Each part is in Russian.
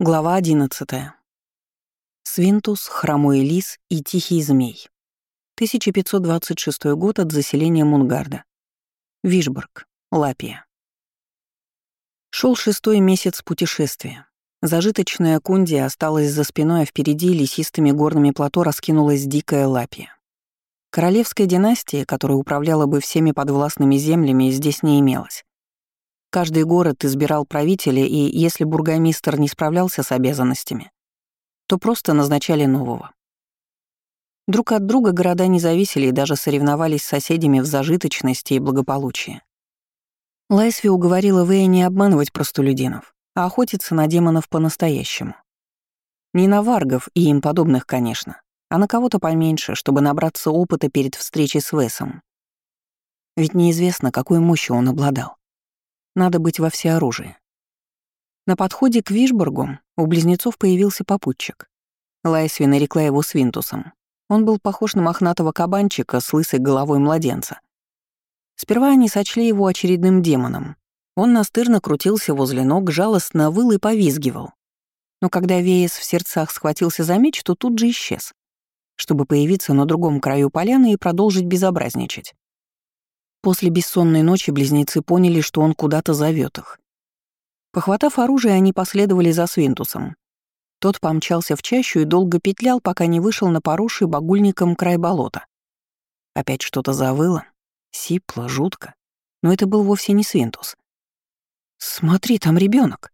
Глава 11. Свинтус, хромой лис и тихий змей. 1526 год от заселения Мунгарда. Вишборг, Лапия. Шел шестой месяц путешествия. Зажиточная Кундия осталась за спиной, а впереди лесистыми горными плато раскинулась дикая Лапия. Королевской династии, которая управляла бы всеми подвластными землями, здесь не имелось. Каждый город избирал правителя, и если бургомистр не справлялся с обязанностями, то просто назначали нового. Друг от друга города не зависели и даже соревновались с соседями в зажиточности и благополучии. Лайсви уговорила Вэя не обманывать простолюдинов, а охотиться на демонов по-настоящему. Не на варгов и им подобных, конечно, а на кого-то поменьше, чтобы набраться опыта перед встречей с Весом. Ведь неизвестно, какой мощью он обладал. Надо быть во всеоружии. На подходе к Вишборгу у близнецов появился попутчик. Лайсви нарекла его Свинтусом. Он был похож на мохнатого кабанчика с лысой головой младенца. Сперва они сочли его очередным демоном. Он настырно крутился возле ног, жалостно выл и повизгивал. Но когда Веес в сердцах схватился за меч, то тут же исчез, чтобы появиться на другом краю поляны и продолжить безобразничать. После бессонной ночи близнецы поняли, что он куда-то зовет их. Похватав оружие, они последовали за Свинтусом. Тот помчался в чащу и долго петлял, пока не вышел на поросший багульником край болота. Опять что-то завыло, сипло, жутко. Но это был вовсе не Свинтус. «Смотри, там ребенок.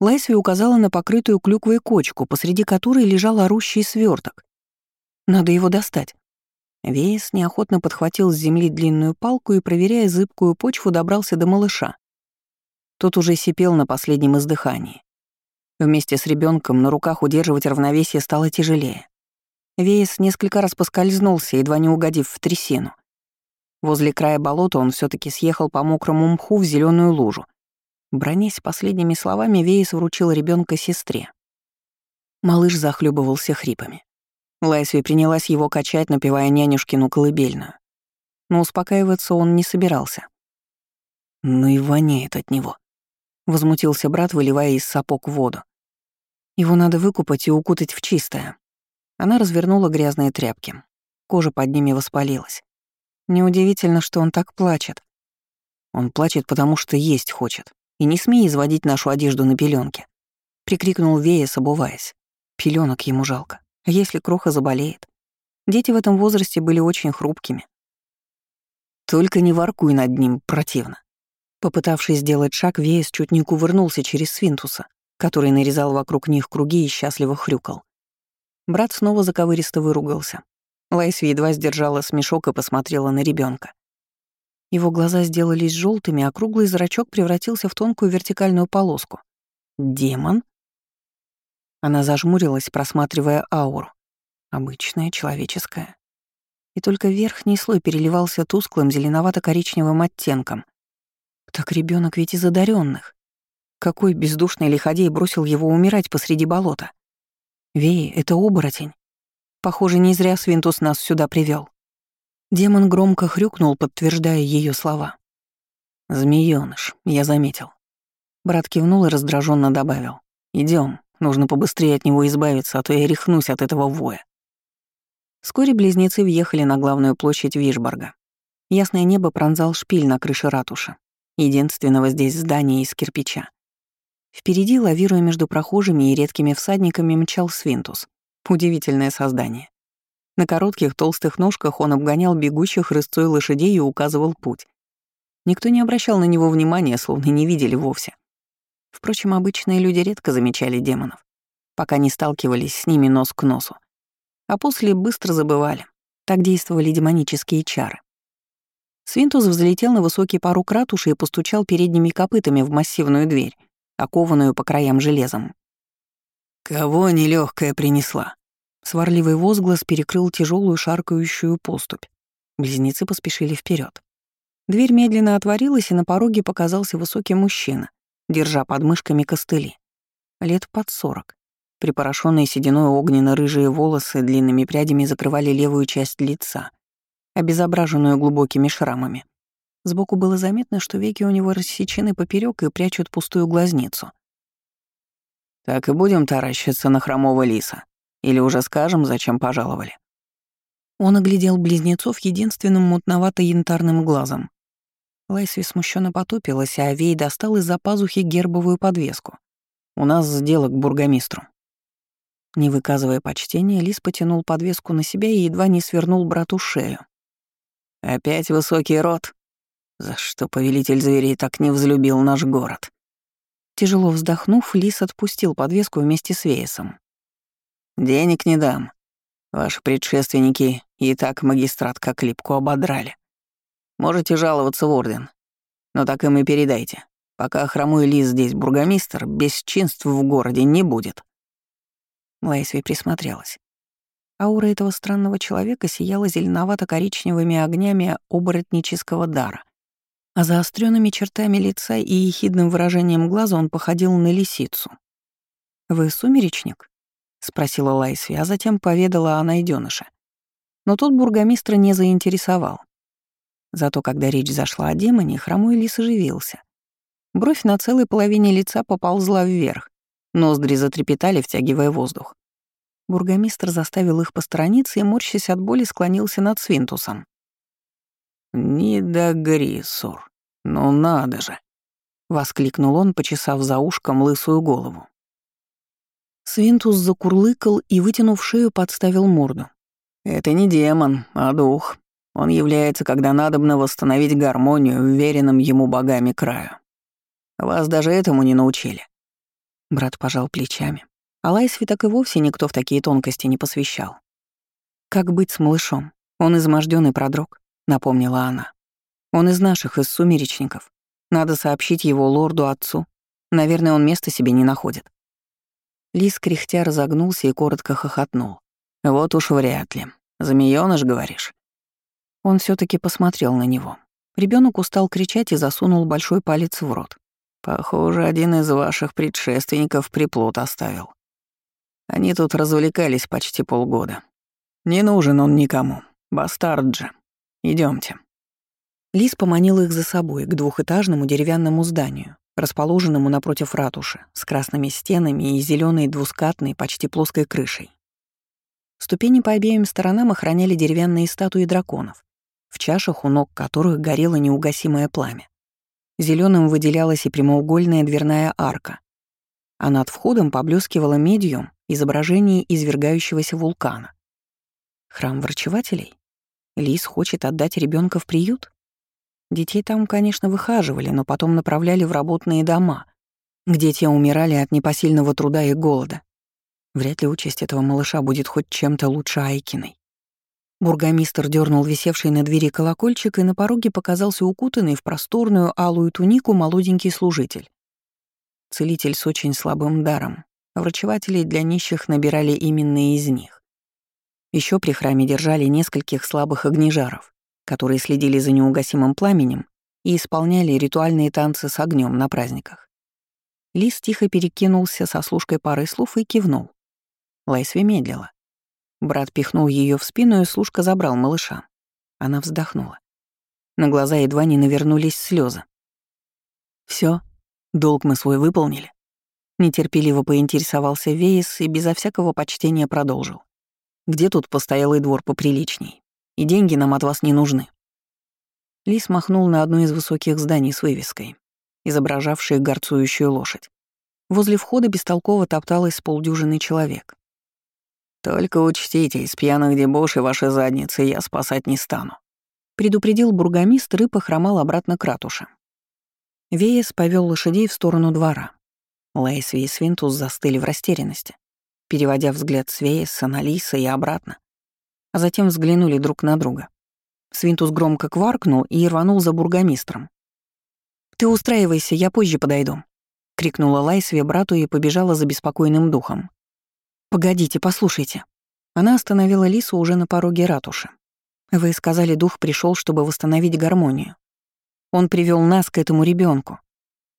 Лайсви указала на покрытую клюквой кочку, посреди которой лежал орущий сверток. «Надо его достать». Веес неохотно подхватил с земли длинную палку и, проверяя зыбкую почву, добрался до малыша. Тот уже сипел на последнем издыхании. Вместе с ребенком на руках удерживать равновесие стало тяжелее. Веес несколько раз поскользнулся, едва не угодив в трясину. Возле края болота он все таки съехал по мокрому мху в зеленую лужу. Бронясь последними словами, Веес вручил ребенка сестре. Малыш захлебывался хрипами. Лайсви принялась его качать, напевая нянюшкину колыбельную. Но успокаиваться он не собирался. «Ну и воняет от него», — возмутился брат, выливая из сапог воду. «Его надо выкупать и укутать в чистое». Она развернула грязные тряпки. Кожа под ними воспалилась. Неудивительно, что он так плачет. Он плачет, потому что есть хочет. И не смей изводить нашу одежду на пеленке, прикрикнул Вея, обуваясь. Пеленок ему жалко. А если Кроха заболеет? Дети в этом возрасте были очень хрупкими. Только не воркуй над ним, противно. Попытавшись сделать шаг, Веес чуть не кувырнулся через свинтуса, который нарезал вокруг них круги и счастливо хрюкал. Брат снова заковыристо выругался. Лайсви едва сдержала смешок и посмотрела на ребенка. Его глаза сделались желтыми, а круглый зрачок превратился в тонкую вертикальную полоску. «Демон?» Она зажмурилась, просматривая ауру. Обычная, человеческая. И только верхний слой переливался тусклым зеленовато-коричневым оттенком. Так ребенок ведь из одаренных. Какой бездушный лиходей бросил его умирать посреди болота? Веи — это оборотень. Похоже, не зря Свинтус нас сюда привел. Демон громко хрюкнул, подтверждая ее слова. Змеёныш, я заметил. Брат кивнул и раздраженно добавил. Идем, Нужно побыстрее от него избавиться, а то я рехнусь от этого воя. Вскоре близнецы въехали на главную площадь Вишборга. Ясное небо пронзал шпиль на крыше ратуши, единственного здесь здания из кирпича. Впереди, лавируя между прохожими и редкими всадниками, мчал Свинтус. Удивительное создание. На коротких толстых ножках он обгонял бегущих рысцой лошадей и указывал путь. Никто не обращал на него внимания, словно не видели вовсе. Впрочем, обычные люди редко замечали демонов, пока не сталкивались с ними нос к носу. А после быстро забывали. Так действовали демонические чары. Свинтус взлетел на высокий порог ратуши и постучал передними копытами в массивную дверь, окованную по краям железом. «Кого нелегкая принесла?» Сварливый возглас перекрыл тяжелую шаркающую поступь. Близнецы поспешили вперед. Дверь медленно отворилась, и на пороге показался высокий мужчина держа под мышками костыли. Лет под сорок. Припорошенные сединой огненно-рыжие волосы длинными прядями закрывали левую часть лица, обезображенную глубокими шрамами. Сбоку было заметно, что веки у него рассечены поперек и прячут пустую глазницу. Так и будем таращиться на хромого лиса? Или уже скажем, зачем пожаловали?» Он оглядел близнецов единственным мутновато-янтарным глазом. Лайсви смущенно потупилась, а Вей достал из-за пазухи гербовую подвеску. «У нас сделок к бургомистру». Не выказывая почтения, Лис потянул подвеску на себя и едва не свернул брату шею. «Опять высокий рот? За что повелитель зверей так не взлюбил наш город?» Тяжело вздохнув, Лис отпустил подвеску вместе с Веесом. «Денег не дам. Ваши предшественники и так магистрат как липку ободрали. Можете жаловаться в орден, но так им и передайте. Пока хромой лис здесь бургомистр, бесчинств в городе не будет». Лайсви присмотрелась. Аура этого странного человека сияла зеленовато-коричневыми огнями оборотнического дара. А заостренными чертами лица и ехидным выражением глаза он походил на лисицу. «Вы сумеречник?» — спросила Лайсви, а затем поведала о найденыше. Но тут бургомистра не заинтересовал. Зато когда речь зашла о демоне, хромой лис оживился. Бровь на целой половине лица поползла вверх, ноздри затрепетали, втягивая воздух. Бургомистр заставил их посторониться и, морщась от боли, склонился над Свинтусом. «Не догри, Сур, ну надо же!» — воскликнул он, почесав за ушком лысую голову. Свинтус закурлыкал и, вытянув шею, подставил морду. «Это не демон, а дух. Он является, когда надобно восстановить гармонию в веренном ему богами краю. Вас даже этому не научили». Брат пожал плечами. А Лайсви так и вовсе никто в такие тонкости не посвящал. «Как быть с малышом? Он измождённый продрог», — напомнила она. «Он из наших, из сумеречников. Надо сообщить его лорду-отцу. Наверное, он места себе не находит». Лис кряхтя разогнулся и коротко хохотнул. «Вот уж вряд ли. Змеёныш, говоришь?» Он все таки посмотрел на него. Ребенок устал кричать и засунул большой палец в рот. «Похоже, один из ваших предшественников приплод оставил. Они тут развлекались почти полгода. Не нужен он никому. Бастард же. Идемте. Лис поманил их за собой к двухэтажному деревянному зданию, расположенному напротив ратуши, с красными стенами и зеленой двускатной, почти плоской крышей. Ступени по обеим сторонам охраняли деревянные статуи драконов, в чашах у ног которых горело неугасимое пламя. Зеленым выделялась и прямоугольная дверная арка, а над входом поблескивала медиум изображение извергающегося вулкана. Храм врачевателей? Лис хочет отдать ребенка в приют? Детей там, конечно, выхаживали, но потом направляли в работные дома, где те умирали от непосильного труда и голода. Вряд ли участь этого малыша будет хоть чем-то лучше Айкиной. Бургомистр дернул висевший на двери колокольчик, и на пороге показался укутанный в просторную алую тунику молоденький служитель. Целитель с очень слабым даром, Врачевателей для нищих набирали именно из них. Еще при храме держали нескольких слабых огнежаров, которые следили за неугасимым пламенем и исполняли ритуальные танцы с огнем на праздниках. Лис тихо перекинулся со служкой пары слов и кивнул. Лайсви медлила. Брат пихнул ее в спину, и служка забрал малыша. Она вздохнула. На глаза едва не навернулись слезы. Все, долг мы свой выполнили. Нетерпеливо поинтересовался Вейс и безо всякого почтения продолжил. «Где тут постоялый двор поприличней? И деньги нам от вас не нужны». Лис махнул на одно из высоких зданий с вывеской, изображавшей горцующую лошадь. Возле входа бестолково топталась полдюжины человек. «Только учтите, из пьяных дебошей ваши задницы я спасать не стану», предупредил бургомистр и похромал обратно к ратуше. Веес повел лошадей в сторону двора. Лейсви и Свинтус застыли в растерянности, переводя взгляд с Вейса на Лиса и обратно, а затем взглянули друг на друга. Свинтус громко кваркнул и рванул за бургомистром. «Ты устраивайся, я позже подойду», — крикнула Лайсви брату и побежала за беспокойным духом. «Погодите, послушайте». Она остановила Лису уже на пороге ратуши. «Вы сказали, дух пришел, чтобы восстановить гармонию. Он привел нас к этому ребенку.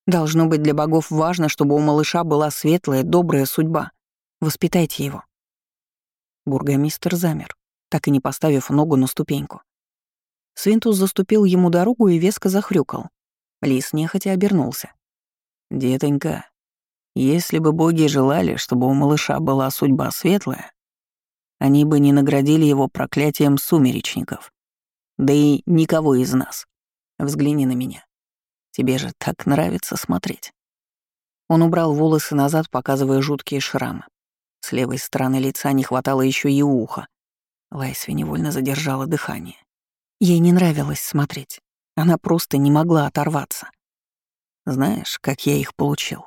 Должно быть, для богов важно, чтобы у малыша была светлая, добрая судьба. Воспитайте его. Бургомистр замер, так и не поставив ногу на ступеньку. Свинтус заступил ему дорогу и веско захрюкал. Лис нехотя обернулся. «Детонька, Если бы боги желали, чтобы у малыша была судьба светлая, они бы не наградили его проклятием сумеречников. Да и никого из нас. Взгляни на меня. Тебе же так нравится смотреть. Он убрал волосы назад, показывая жуткие шрамы. С левой стороны лица не хватало еще и уха. Лайсви невольно задержала дыхание. Ей не нравилось смотреть. Она просто не могла оторваться. Знаешь, как я их получил?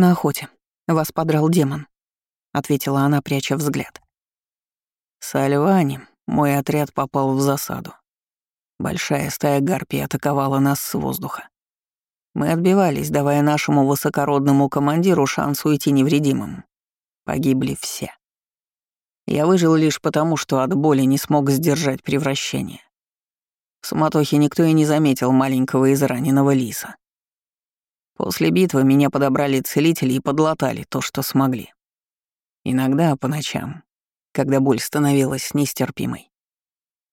На охоте. Вас подрал демон, ответила она, пряча взгляд. С Альвани мой отряд попал в засаду. Большая стая гарпий атаковала нас с воздуха. Мы отбивались, давая нашему высокородному командиру шанс уйти невредимым. Погибли все. Я выжил лишь потому, что от боли не смог сдержать превращение. В суматохе никто и не заметил маленького израненного лиса. После битвы меня подобрали целители и подлатали то, что смогли. Иногда по ночам, когда боль становилась нестерпимой,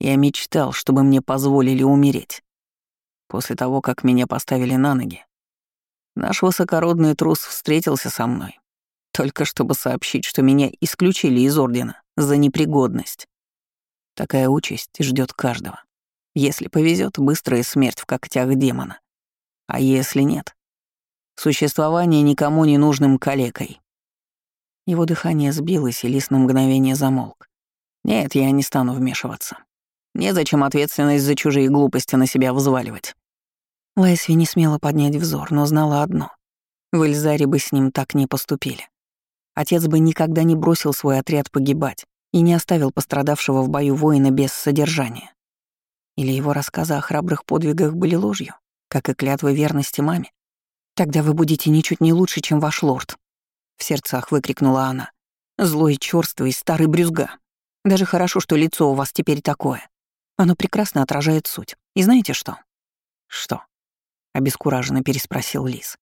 я мечтал, чтобы мне позволили умереть. После того, как меня поставили на ноги, наш высокородный трус встретился со мной, только чтобы сообщить, что меня исключили из Ордена за непригодность. Такая участь ждет каждого. Если повезет, быстрая смерть в когтях демона. А если нет? Существование никому не нужным калекой. Его дыхание сбилось, и лист на мгновение замолк. Нет, я не стану вмешиваться. Незачем ответственность за чужие глупости на себя взваливать. Лайсви не смела поднять взор, но знала одно. В Эльзаре бы с ним так не поступили. Отец бы никогда не бросил свой отряд погибать и не оставил пострадавшего в бою воина без содержания. Или его рассказы о храбрых подвигах были ложью, как и клятвы верности маме? «Тогда вы будете ничуть не лучше, чем ваш лорд», — в сердцах выкрикнула она. «Злой, чёрствый, старый брюзга. Даже хорошо, что лицо у вас теперь такое. Оно прекрасно отражает суть. И знаете что?» «Что?» — обескураженно переспросил Лис.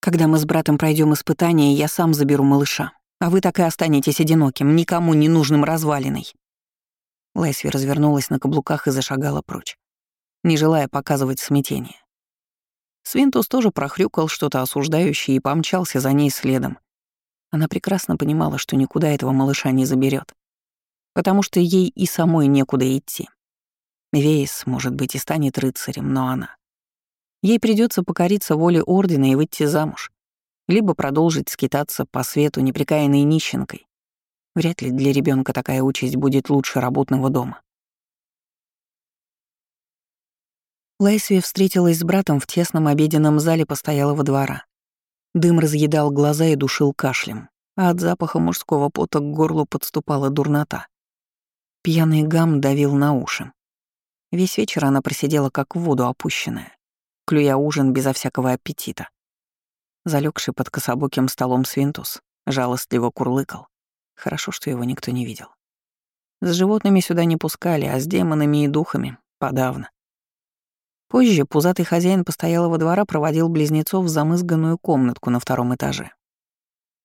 «Когда мы с братом пройдем испытание, я сам заберу малыша, а вы так и останетесь одиноким, никому не нужным развалиной». Лэсви развернулась на каблуках и зашагала прочь, не желая показывать смятение. Свинтус тоже прохрюкал что-то осуждающее и помчался за ней следом. Она прекрасно понимала, что никуда этого малыша не заберет, потому что ей и самой некуда идти. Вейс, может быть, и станет рыцарем, но она. Ей придется покориться воле Ордена и выйти замуж, либо продолжить скитаться по свету неприкаянной нищенкой, Вряд ли для ребенка такая участь будет лучше работного дома. Лайсвия встретилась с братом в тесном обеденном зале постоялого двора. Дым разъедал глаза и душил кашлем, а от запаха мужского пота к горлу подступала дурнота. Пьяный гам давил на уши. Весь вечер она просидела как в воду опущенная, клюя ужин безо всякого аппетита. Залегший под кособоким столом свинтус жалостливо курлыкал, Хорошо, что его никто не видел. С животными сюда не пускали, а с демонами и духами — подавно. Позже пузатый хозяин постоялого двора проводил близнецов в замызганную комнатку на втором этаже.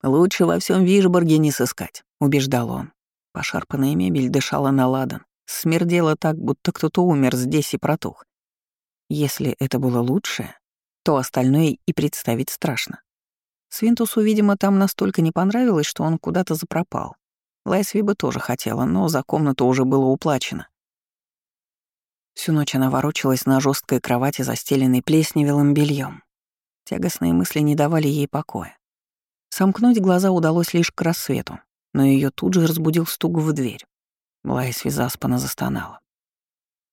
«Лучше во всем Вишборге не сыскать», — убеждал он. Пошарпанная мебель дышала на ладан, смердела так, будто кто-то умер здесь и протух. Если это было лучшее, то остальное и представить страшно. Свинтусу, видимо, там настолько не понравилось, что он куда-то запропал. Лайсви бы тоже хотела, но за комнату уже было уплачено. Всю ночь она ворочалась на жесткой кровати, застеленной плесневелым бельем. Тягостные мысли не давали ей покоя. Сомкнуть глаза удалось лишь к рассвету, но ее тут же разбудил стук в дверь. Лайсви заспанно застонала.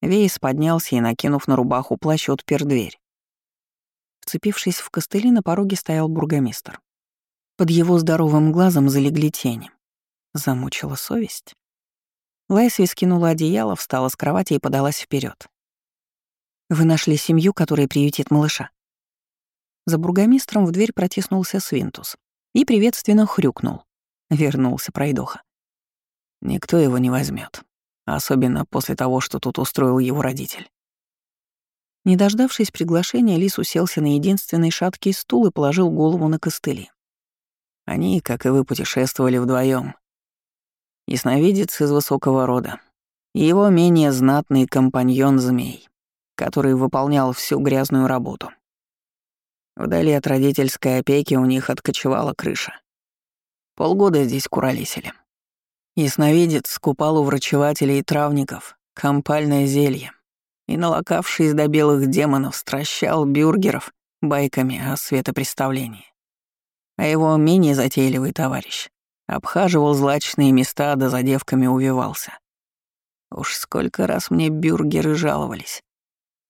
Вейс поднялся и, накинув на рубаху плащ, отпер дверь. Вцепившись в костыли, на пороге стоял бургомистр. Под его здоровым глазом залегли тени. Замучила совесть. Лайсви скинула одеяло, встала с кровати и подалась вперед. «Вы нашли семью, которая приютит малыша?» За бургомистром в дверь протиснулся Свинтус и приветственно хрюкнул. Вернулся пройдоха. «Никто его не возьмет, особенно после того, что тут устроил его родитель. Не дождавшись приглашения, Лис уселся на единственный шаткий стул и положил голову на костыли. Они, как и вы, путешествовали вдвоем. Ясновидец из высокого рода. И его менее знатный компаньон змей, который выполнял всю грязную работу. Вдали от родительской опеки у них откочевала крыша. Полгода здесь куролесили. Ясновидец скупал у врачевателей и травников компальное зелье и, налокавшись до белых демонов, стращал бюргеров байками о светопреставлении. А его менее затейливый товарищ обхаживал злачные места, да за девками увивался. Уж сколько раз мне бюргеры жаловались,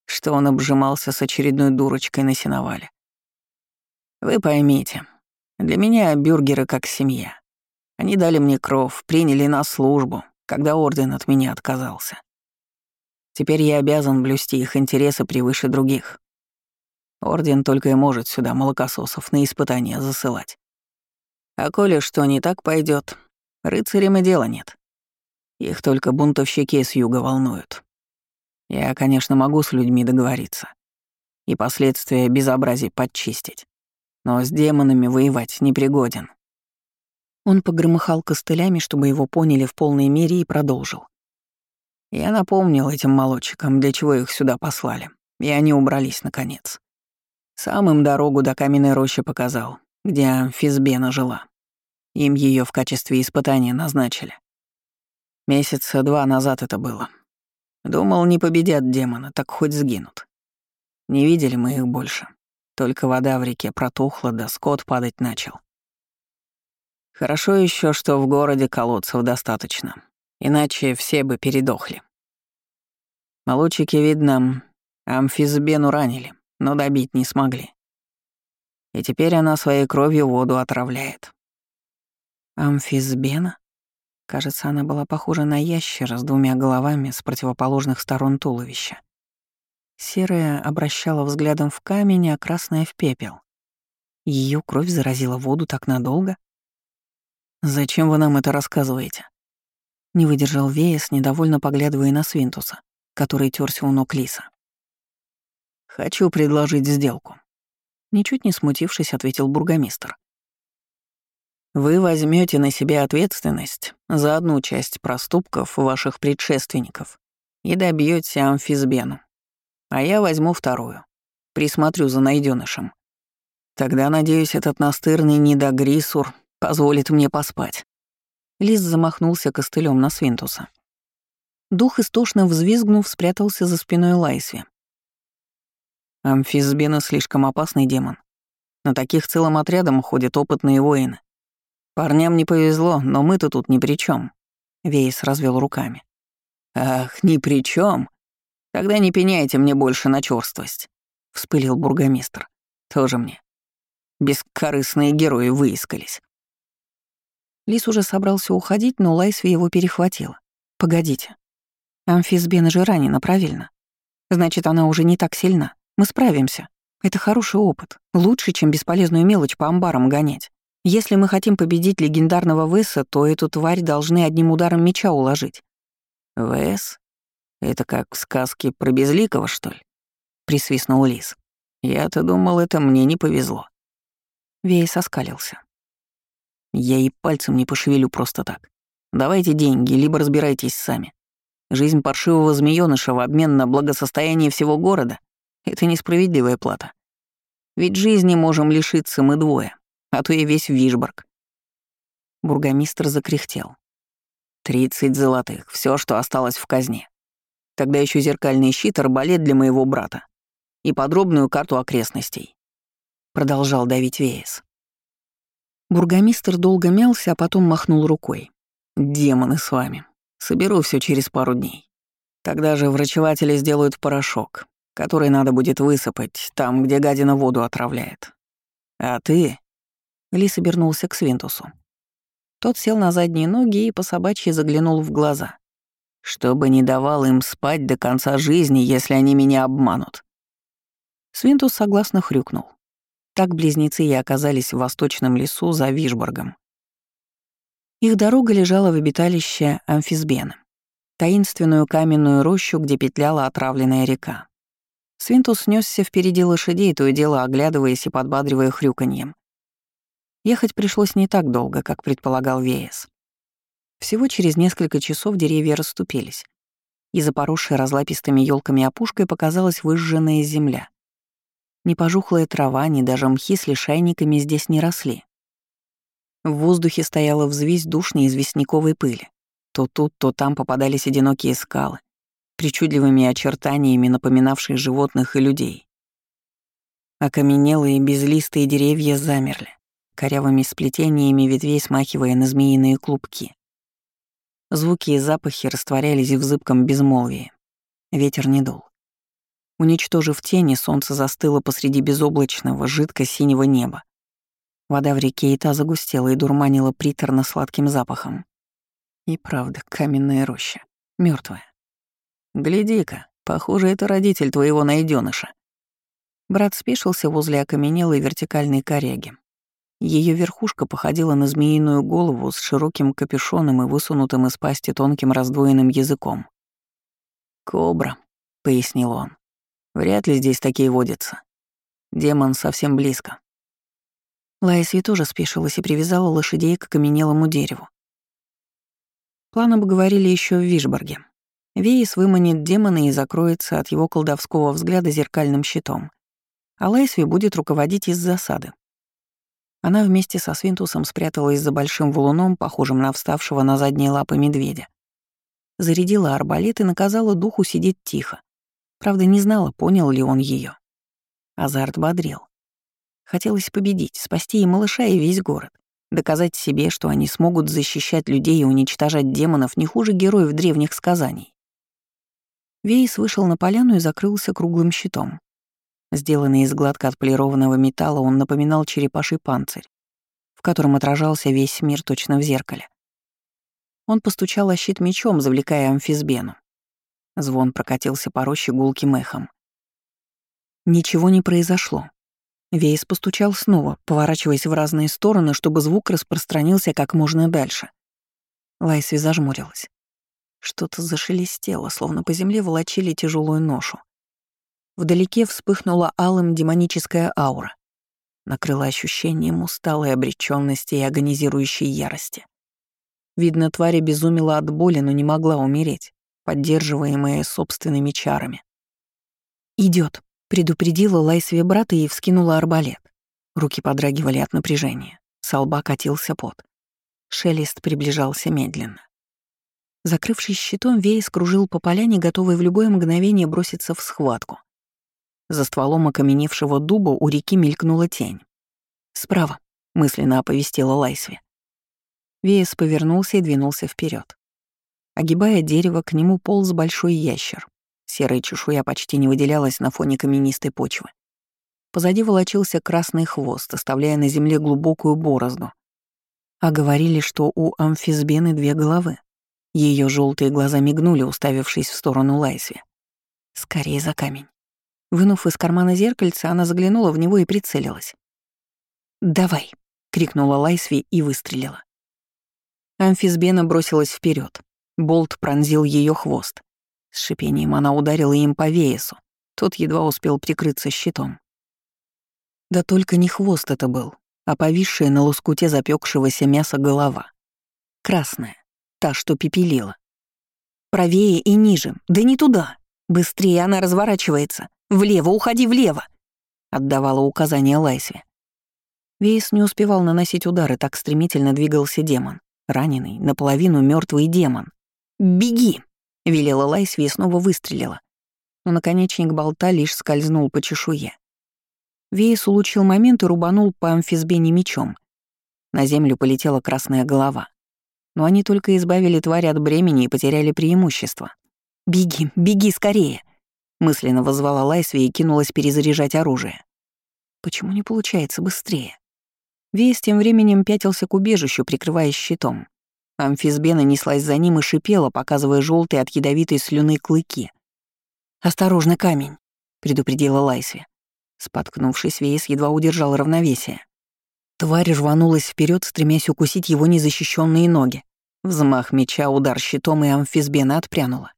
что он обжимался с очередной дурочкой на сеновале. Вы поймите, для меня бюргеры как семья. Они дали мне кров, приняли на службу, когда орден от меня отказался. Теперь я обязан блюсти их интересы превыше других. Орден только и может сюда молокососов на испытания засылать. А коли что не так пойдет, рыцарям и дела нет. Их только бунтовщики с юга волнуют. Я, конечно, могу с людьми договориться и последствия безобразий подчистить но с демонами воевать непригоден». Он погромыхал костылями, чтобы его поняли в полной мере, и продолжил. Я напомнил этим молодчикам, для чего их сюда послали, и они убрались наконец. Сам им дорогу до каменной рощи показал, где Физбена жила. Им ее в качестве испытания назначили. Месяца два назад это было. Думал, не победят демона, так хоть сгинут. Не видели мы их больше. Только вода в реке протухла, да скот падать начал. Хорошо еще, что в городе колодцев достаточно, иначе все бы передохли. Молодчики, видно, амфизбену ранили, но добить не смогли. И теперь она своей кровью воду отравляет. Амфизбена? Кажется, она была похожа на ящера с двумя головами с противоположных сторон туловища. Серая обращала взглядом в камень, а красная — в пепел. Ее кровь заразила воду так надолго? «Зачем вы нам это рассказываете?» Не выдержал Веяс, недовольно поглядывая на Свинтуса, который терся у ног Лиса. «Хочу предложить сделку», — ничуть не смутившись, ответил бургомистр. «Вы возьмете на себя ответственность за одну часть проступков ваших предшественников и добьете амфизбену. А я возьму вторую. Присмотрю за найденышем. Тогда, надеюсь, этот настырный недогрисур позволит мне поспать. Лис замахнулся костылем на Свинтуса. Дух, истошно взвизгнув, спрятался за спиной Лайсви. Амфисбена слишком опасный демон. На таких целым отрядом ходят опытные воины. Парням не повезло, но мы-то тут ни при чем. Вейс развел руками. Ах, ни при чем. Тогда не пеняйте мне больше на чёрствость», — вспылил бургомистр. «Тоже мне. Бескорыстные герои выискались». Лис уже собрался уходить, но Лайсви его перехватила. «Погодите. Амфисбена же ранена, правильно? Значит, она уже не так сильна. Мы справимся. Это хороший опыт. Лучше, чем бесполезную мелочь по амбарам гонять. Если мы хотим победить легендарного Веса, то эту тварь должны одним ударом меча уложить». «Вес? Это как в сказке про Безликого, что ли?» — присвистнул Лис. «Я-то думал, это мне не повезло». Вей соскалился. «Я и пальцем не пошевелю просто так. Давайте деньги, либо разбирайтесь сами. Жизнь паршивого змеёныша в обмен на благосостояние всего города — это несправедливая плата. Ведь жизни можем лишиться мы двое, а то и весь Вишборг». Бургомистр закряхтел. «Тридцать золотых, все, что осталось в казне. Тогда еще зеркальный щит, арбалет для моего брата и подробную карту окрестностей. Продолжал давить Веес. Бургомистр долго мялся, а потом махнул рукой. «Демоны с вами. Соберу все через пару дней. Тогда же врачеватели сделают порошок, который надо будет высыпать там, где гадина воду отравляет. А ты...» Лис обернулся к Свинтусу. Тот сел на задние ноги и по собачьи заглянул в глаза чтобы не давал им спать до конца жизни, если они меня обманут. Свинтус согласно хрюкнул. Так близнецы и оказались в восточном лесу за Вишборгом. Их дорога лежала в обиталище Амфисбена, таинственную каменную рощу, где петляла отравленная река. Свинтус снесся впереди лошадей, то и дело оглядываясь и подбадривая хрюканьем. Ехать пришлось не так долго, как предполагал Веес. Всего через несколько часов деревья расступились, и за поросшей разлапистыми елками опушкой показалась выжженная земля. Ни пожухлая трава, ни даже мхи с лишайниками здесь не росли. В воздухе стояла взвесь душной известняковой пыли. То тут, то там попадались одинокие скалы, причудливыми очертаниями напоминавшие животных и людей. Окаменелые безлистые деревья замерли, корявыми сплетениями ветвей смахивая на змеиные клубки. Звуки и запахи растворялись в зыбком безмолвии. Ветер не дул. Уничтожив тени, солнце застыло посреди безоблачного, жидко-синего неба. Вода в реке и та загустела и дурманила приторно-сладким запахом. И правда, каменная роща. мертвая. «Гляди-ка, похоже, это родитель твоего найденыша. Брат спешился возле окаменелой вертикальной коряги. Ее верхушка походила на змеиную голову с широким капюшоном и высунутым из пасти тонким раздвоенным языком. «Кобра», — пояснил он. «Вряд ли здесь такие водятся. Демон совсем близко». Лайсви тоже спешилась и привязала лошадей к окаменелому дереву. План обговорили еще в Вишборге. Вейс выманит демона и закроется от его колдовского взгляда зеркальным щитом. А Лайсви будет руководить из засады. Она вместе со Свинтусом спряталась за большим валуном, похожим на вставшего на задние лапы медведя. Зарядила арбалет и наказала духу сидеть тихо. Правда, не знала, понял ли он ее. Азарт бодрил. Хотелось победить, спасти и малыша, и весь город. Доказать себе, что они смогут защищать людей и уничтожать демонов не хуже героев древних сказаний. Вейс вышел на поляну и закрылся круглым щитом. Сделанный из гладко отполированного металла, он напоминал черепаший панцирь, в котором отражался весь мир точно в зеркале. Он постучал о щит мечом, завлекая амфисбену. Звон прокатился по роще гулким эхом. Ничего не произошло. Вейс постучал снова, поворачиваясь в разные стороны, чтобы звук распространился как можно дальше. Лайсви зажмурилась. Что-то зашелестело, словно по земле волочили тяжелую ношу. Вдалеке вспыхнула алым демоническая аура. Накрыла ощущением усталой обречённости и агонизирующей ярости. Видно, тварь обезумела от боли, но не могла умереть, поддерживаемая собственными чарами. Идет, предупредила Лайсве брата и вскинула арбалет. Руки подрагивали от напряжения. С лба катился пот. Шелест приближался медленно. Закрывшись щитом, Вейс кружил по поляне, готовый в любое мгновение броситься в схватку. За стволом окаменевшего дуба у реки мелькнула тень. «Справа», — мысленно оповестила Лайсви. Веес повернулся и двинулся вперед. Огибая дерево, к нему полз большой ящер. Серая чешуя почти не выделялась на фоне каменистой почвы. Позади волочился красный хвост, оставляя на земле глубокую борозду. А говорили, что у амфисбены две головы. Ее желтые глаза мигнули, уставившись в сторону Лайсви. «Скорее за камень». Вынув из кармана зеркальце, она заглянула в него и прицелилась. «Давай!» — крикнула Лайсви и выстрелила. Амфисбена бросилась вперед. Болт пронзил ее хвост. С шипением она ударила им по веесу. Тот едва успел прикрыться щитом. Да только не хвост это был, а повисшая на лоскуте запекшегося мяса голова. Красная, та, что пепелила. Правее и ниже, да не туда. Быстрее она разворачивается. «Влево, уходи влево!» — отдавала указания Лайсве. Вейс не успевал наносить удары, так стремительно двигался демон. Раненый, наполовину мертвый демон. «Беги!» — велела Лайсви и снова выстрелила. Но наконечник болта лишь скользнул по чешуе. Вейс улучил момент и рубанул по амфисбене мечом. На землю полетела красная голова. Но они только избавили тварь от бремени и потеряли преимущество. «Беги, беги скорее!» Мысленно возвала Лайсви и кинулась перезаряжать оружие. Почему не получается быстрее? Вейс тем временем пятился к убежищу, прикрываясь щитом. Амфисбена неслась за ним и шипела, показывая желтые от ядовитой слюны клыки. «Осторожно, камень!» — предупредила Лайсви. Споткнувшись, Вейс едва удержал равновесие. Тварь рванулась вперед, стремясь укусить его незащищенные ноги. Взмах меча, удар щитом, и амфисбена отпрянула.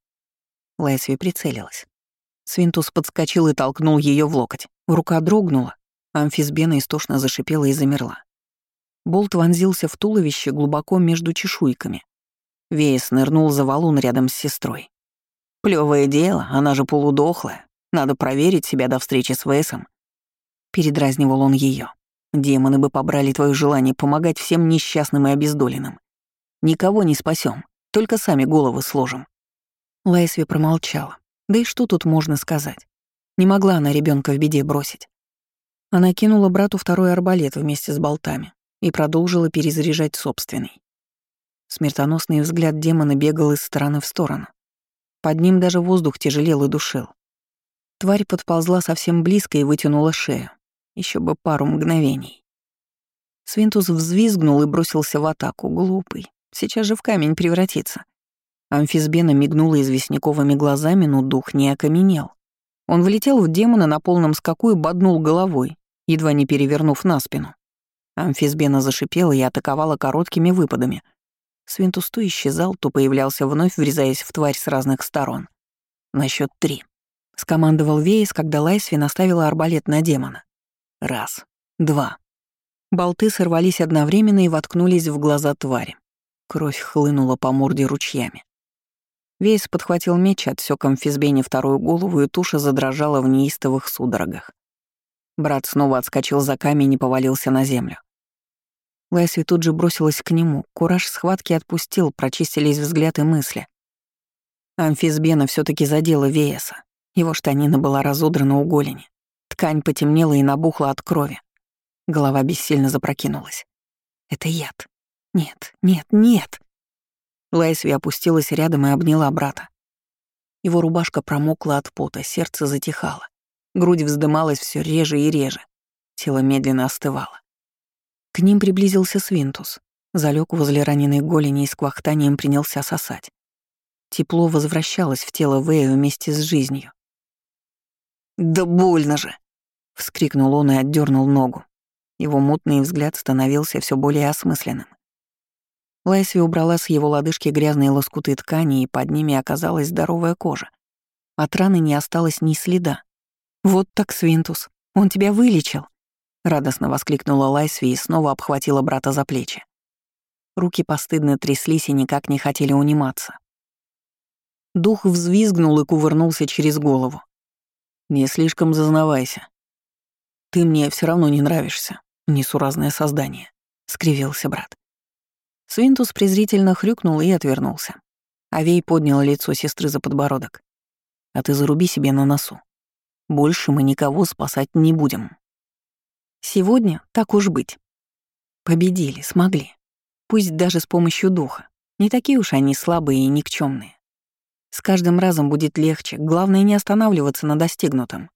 Лайсви прицелилась. Свинтус подскочил и толкнул ее в локоть. Рука дрогнула. Амфисбена истошно зашипела и замерла. Болт вонзился в туловище глубоко между чешуйками. Вейс нырнул за валун рядом с сестрой. Плевое дело, она же полудохлая. Надо проверить себя до встречи с Вейсом. — передразнивал он ее. «Демоны бы побрали твое желание помогать всем несчастным и обездоленным. Никого не спасем, только сами головы сложим». Лайсви промолчала. Да и что тут можно сказать? Не могла она ребенка в беде бросить. Она кинула брату второй арбалет вместе с болтами и продолжила перезаряжать собственный. Смертоносный взгляд демона бегал из стороны в сторону. Под ним даже воздух тяжелел и душил. Тварь подползла совсем близко и вытянула шею. Еще бы пару мгновений. Свинтус взвизгнул и бросился в атаку, глупый. Сейчас же в камень превратится. Амфисбена мигнула известняковыми глазами, но дух не окаменел. Он влетел в демона на полном скаку и боднул головой, едва не перевернув на спину. Амфисбена зашипела и атаковала короткими выпадами. Свинтус то исчезал, то появлялся вновь, врезаясь в тварь с разных сторон. На счет три. Скомандовал Вейс, когда Лайсви наставила арбалет на демона. Раз. Два. Болты сорвались одновременно и воткнулись в глаза твари. Кровь хлынула по морде ручьями. Вейс подхватил меч, отсёк Амфисбене вторую голову, и туша задрожала в неистовых судорогах. Брат снова отскочил за камень и повалился на землю. Лайсви тут же бросилась к нему. Кураж схватки отпустил, прочистились взгляд и мысли. Амфисбена все таки задела Вееса. Его штанина была разодрана у голени. Ткань потемнела и набухла от крови. Голова бессильно запрокинулась. «Это яд. Нет, нет, нет!» Лайсви опустилась рядом и обняла брата. Его рубашка промокла от пота, сердце затихало. Грудь вздымалась все реже и реже. Тело медленно остывало. К ним приблизился Свинтус. Залег возле раненой голени и с квахтанием принялся сосать. Тепло возвращалось в тело Вэя вместе с жизнью. «Да больно же!» — вскрикнул он и отдернул ногу. Его мутный взгляд становился все более осмысленным. Лайсви убрала с его лодыжки грязные лоскуты ткани, и под ними оказалась здоровая кожа. От раны не осталось ни следа. «Вот так, Свинтус, он тебя вылечил!» Радостно воскликнула Лайсви и снова обхватила брата за плечи. Руки постыдно тряслись и никак не хотели униматься. Дух взвизгнул и кувырнулся через голову. «Не слишком зазнавайся. Ты мне все равно не нравишься, несуразное создание», — скривился брат. Свинтус презрительно хрюкнул и отвернулся. Авей поднял лицо сестры за подбородок. «А ты заруби себе на носу. Больше мы никого спасать не будем». Сегодня так уж быть. Победили, смогли. Пусть даже с помощью духа. Не такие уж они слабые и никчемные. С каждым разом будет легче, главное не останавливаться на достигнутом.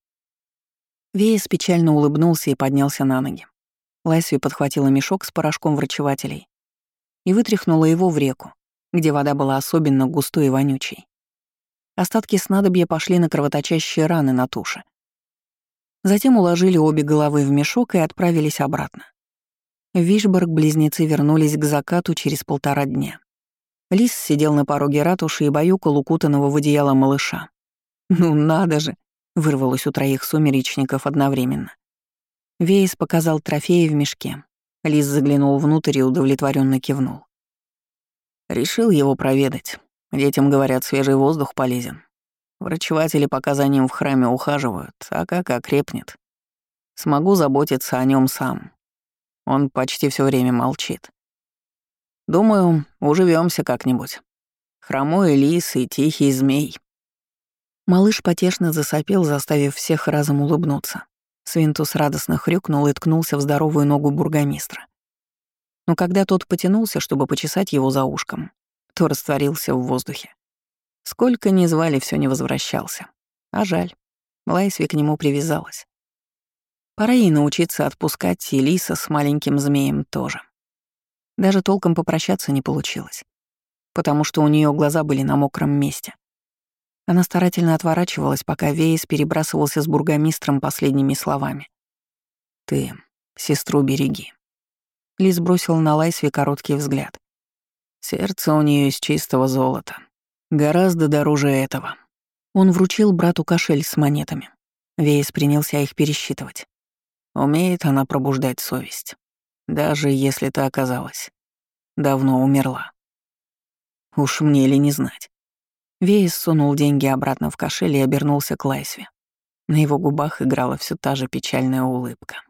Веес печально улыбнулся и поднялся на ноги. Лайсви подхватила мешок с порошком врачевателей и вытряхнула его в реку, где вода была особенно густой и вонючей. Остатки снадобья пошли на кровоточащие раны на туше. Затем уложили обе головы в мешок и отправились обратно. В Вишборг близнецы вернулись к закату через полтора дня. Лис сидел на пороге ратуши и баюкал укутанного в одеяло малыша. «Ну надо же!» — вырвалось у троих сумеречников одновременно. Вейс показал трофеи в мешке, Лис заглянул внутрь и удовлетворенно кивнул. Решил его проведать. Детям, говорят, свежий воздух полезен. Врачеватели пока за ним в храме ухаживают, а как окрепнет. Смогу заботиться о нем сам. Он почти все время молчит. Думаю, уживемся как-нибудь. Хромой лис и тихий змей. Малыш потешно засопел, заставив всех разом улыбнуться. Свинтус радостно хрюкнул и ткнулся в здоровую ногу бургомистра. Но когда тот потянулся, чтобы почесать его за ушком, то растворился в воздухе. Сколько ни звали, все не возвращался. А жаль. Лайсви к нему привязалась. Пора ей научиться отпускать и Лиса с маленьким змеем тоже. Даже толком попрощаться не получилось, потому что у нее глаза были на мокром месте. Она старательно отворачивалась, пока Вейс перебрасывался с бургомистром последними словами. «Ты сестру береги». Лиз бросил на Лайсви короткий взгляд. Сердце у нее из чистого золота. Гораздо дороже этого. Он вручил брату кошель с монетами. Вейс принялся их пересчитывать. Умеет она пробуждать совесть. Даже если ты оказалась. Давно умерла. Уж мне ли не знать. Вейс сунул деньги обратно в кошель и обернулся к Лайсве. На его губах играла все та же печальная улыбка.